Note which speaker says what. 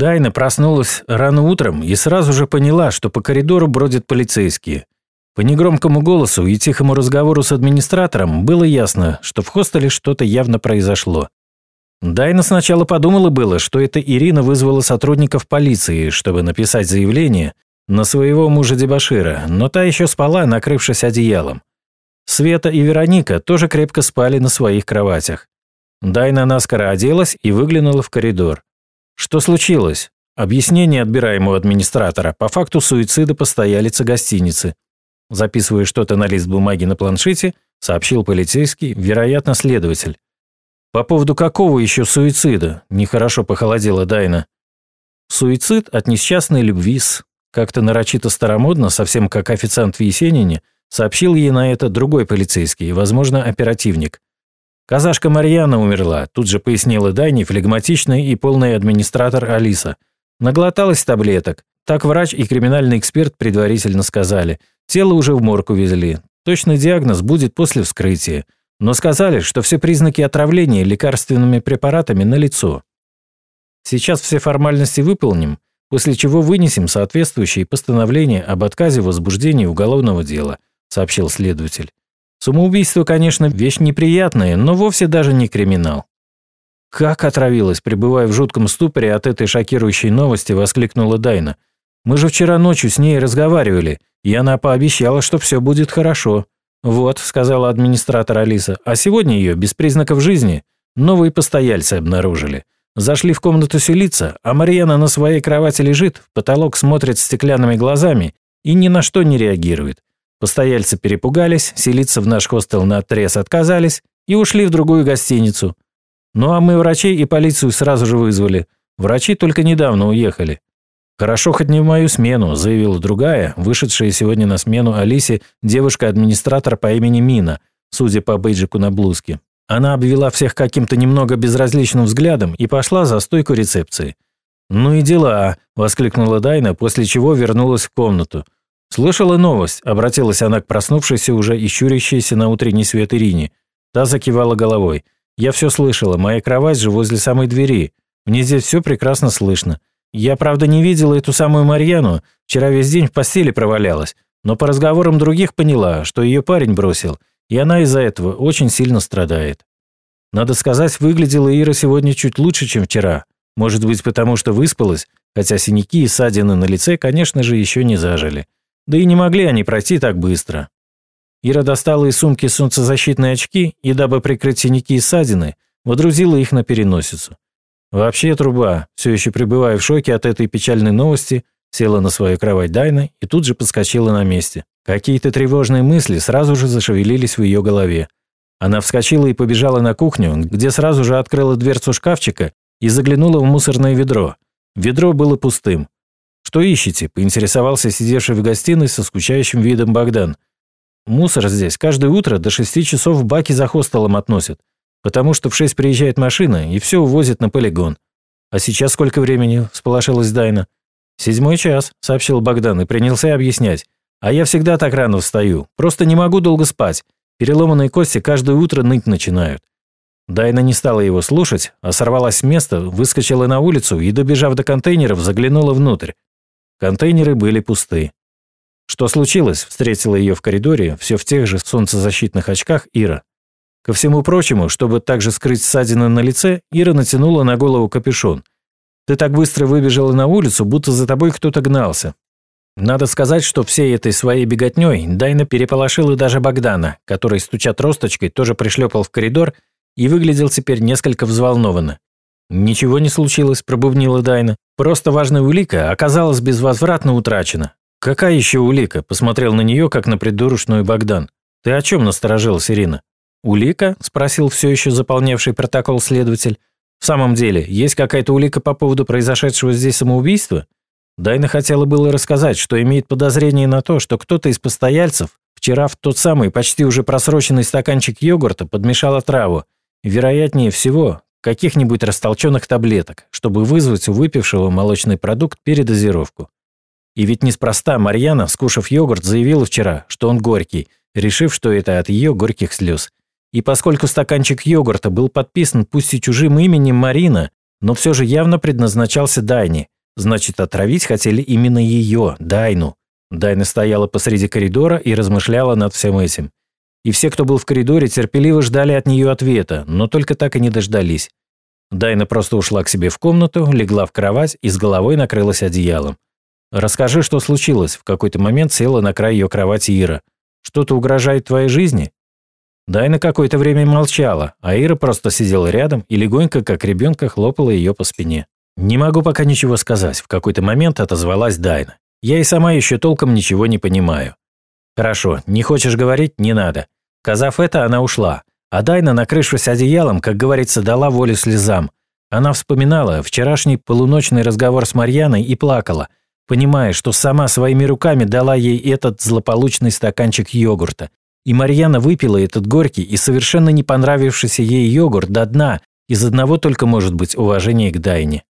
Speaker 1: Дайна проснулась рано утром и сразу же поняла, что по коридору бродят полицейские. По негромкому голосу и тихому разговору с администратором было ясно, что в хостеле что-то явно произошло. Дайна сначала подумала было, что это Ирина вызвала сотрудников полиции, чтобы написать заявление на своего мужа Дебашира, но та еще спала, накрывшись одеялом. Света и Вероника тоже крепко спали на своих кроватях. Дайна наскоро оделась и выглянула в коридор. Что случилось? Объяснение отбираем у администратора по факту суицида постоялицы гостиницы. Записывая что-то на лист бумаги на планшете, сообщил полицейский, вероятно, следователь. По поводу какого еще суицида? Нехорошо похолодела Дайна. Суицид от несчастной любви с... Как-то нарочито старомодно, совсем как официант в Есенине, сообщил ей на это другой полицейский, возможно, оперативник. Казашка Марьяна умерла, тут же пояснила Дайне флегматичный и полный администратор Алиса. Наглоталась таблеток. Так врач и криминальный эксперт предварительно сказали. Тело уже в морг увезли. Точный диагноз будет после вскрытия. Но сказали, что все признаки отравления лекарственными препаратами налицо. Сейчас все формальности выполним, после чего вынесем соответствующие постановления об отказе в возбуждении уголовного дела, сообщил следователь. Самоубийство, конечно, вещь неприятная, но вовсе даже не криминал. «Как отравилась?» – пребывая в жутком ступоре от этой шокирующей новости, воскликнула Дайна. «Мы же вчера ночью с ней разговаривали, и она пообещала, что все будет хорошо». «Вот», – сказала администратор Алиса, – «а сегодня ее, без признаков жизни, новые постояльцы обнаружили. Зашли в комнату селиться, а Марьяна на своей кровати лежит, в потолок смотрит стеклянными глазами и ни на что не реагирует. Постояльцы перепугались, селиться в наш хостел на отрез отказались и ушли в другую гостиницу. Ну а мы врачей и полицию сразу же вызвали. Врачи только недавно уехали. «Хорошо, хоть не в мою смену», – заявила другая, вышедшая сегодня на смену Алисе девушка-администратор по имени Мина, судя по бейджику на блузке. Она обвела всех каким-то немного безразличным взглядом и пошла за стойку рецепции. «Ну и дела», – воскликнула Дайна, после чего вернулась в комнату – «Слышала новость?» – обратилась она к проснувшейся уже и щурящейся на утренний свет Ирине. Та закивала головой. «Я все слышала, моя кровать же возле самой двери. Мне здесь все прекрасно слышно. Я, правда, не видела эту самую Марьяну, вчера весь день в постели провалялась, но по разговорам других поняла, что ее парень бросил, и она из-за этого очень сильно страдает. Надо сказать, выглядела Ира сегодня чуть лучше, чем вчера. Может быть, потому что выспалась, хотя синяки и ссадины на лице, конечно же, еще не зажили. Да и не могли они пройти так быстро. Ира достала из сумки солнцезащитные очки и, дабы прикрыть синяки и ссадины, водрузила их на переносицу. Вообще труба, все еще пребывая в шоке от этой печальной новости, села на свою кровать Дайна и тут же подскочила на месте. Какие-то тревожные мысли сразу же зашевелились в ее голове. Она вскочила и побежала на кухню, где сразу же открыла дверцу шкафчика и заглянула в мусорное ведро. Ведро было пустым. «Что ищете?» – поинтересовался сидевший в гостиной со скучающим видом Богдан. «Мусор здесь каждое утро до шести часов в баке за хостелом относят, потому что в шесть приезжает машина и все увозит на полигон. А сейчас сколько времени?» – всполошилась Дайна. «Седьмой час», – сообщил Богдан и принялся объяснять. «А я всегда так рано встаю, просто не могу долго спать. Переломанные кости каждое утро ныть начинают». Дайна не стала его слушать, а сорвалась с места, выскочила на улицу и, добежав до контейнеров, заглянула внутрь. Контейнеры были пусты. «Что случилось?» – встретила ее в коридоре, все в тех же солнцезащитных очках Ира. Ко всему прочему, чтобы также скрыть ссадины на лице, Ира натянула на голову капюшон. «Ты так быстро выбежала на улицу, будто за тобой кто-то гнался». Надо сказать, что всей этой своей беготней Дайна переполошила даже Богдана, который, стуча тросточкой, тоже пришлепал в коридор и выглядел теперь несколько взволнованно. «Ничего не случилось», – пробубнила Дайна. «Просто важная улика оказалась безвозвратно утрачена». «Какая еще улика?» – посмотрел на нее, как на придурочную Богдан. «Ты о чем насторожилась, Ирина?» «Улика?» – спросил все еще заполнявший протокол следователь. «В самом деле, есть какая-то улика по поводу произошедшего здесь самоубийства?» Дайна хотела было рассказать, что имеет подозрение на то, что кто-то из постояльцев вчера в тот самый почти уже просроченный стаканчик йогурта подмешал отраву. Вероятнее всего, каких-нибудь растолченных таблеток, чтобы вызвать у выпившего молочный продукт передозировку. И ведь неспроста Марьяна, скушав йогурт, заявила вчера, что он горький, решив, что это от ее горьких слез. И поскольку стаканчик йогурта был подписан пусть и чужим именем Марина, но все же явно предназначался Дайне. Значит, отравить хотели именно ее, Дайну. Дайна стояла посреди коридора и размышляла над всем этим. И все, кто был в коридоре, терпеливо ждали от нее ответа, но только так и не дождались. Дайна просто ушла к себе в комнату, легла в кровать и с головой накрылась одеялом. «Расскажи, что случилось», – в какой-то момент села на край ее кровати Ира. «Что-то угрожает твоей жизни?» Дайна какое-то время молчала, а Ира просто сидела рядом и легонько, как ребенка, хлопала ее по спине. «Не могу пока ничего сказать», – в какой-то момент отозвалась Дайна. «Я и сама еще толком ничего не понимаю». «Хорошо, не хочешь говорить – не надо». Сказав это, она ушла. А Дайна, накрывшись одеялом, как говорится, дала волю слезам. Она вспоминала вчерашний полуночный разговор с Марьяной и плакала – понимая, что сама своими руками дала ей этот злополучный стаканчик йогурта. И Марьяна выпила этот горький и совершенно не понравившийся ей йогурт до дна из одного только может быть уважения к Дайне.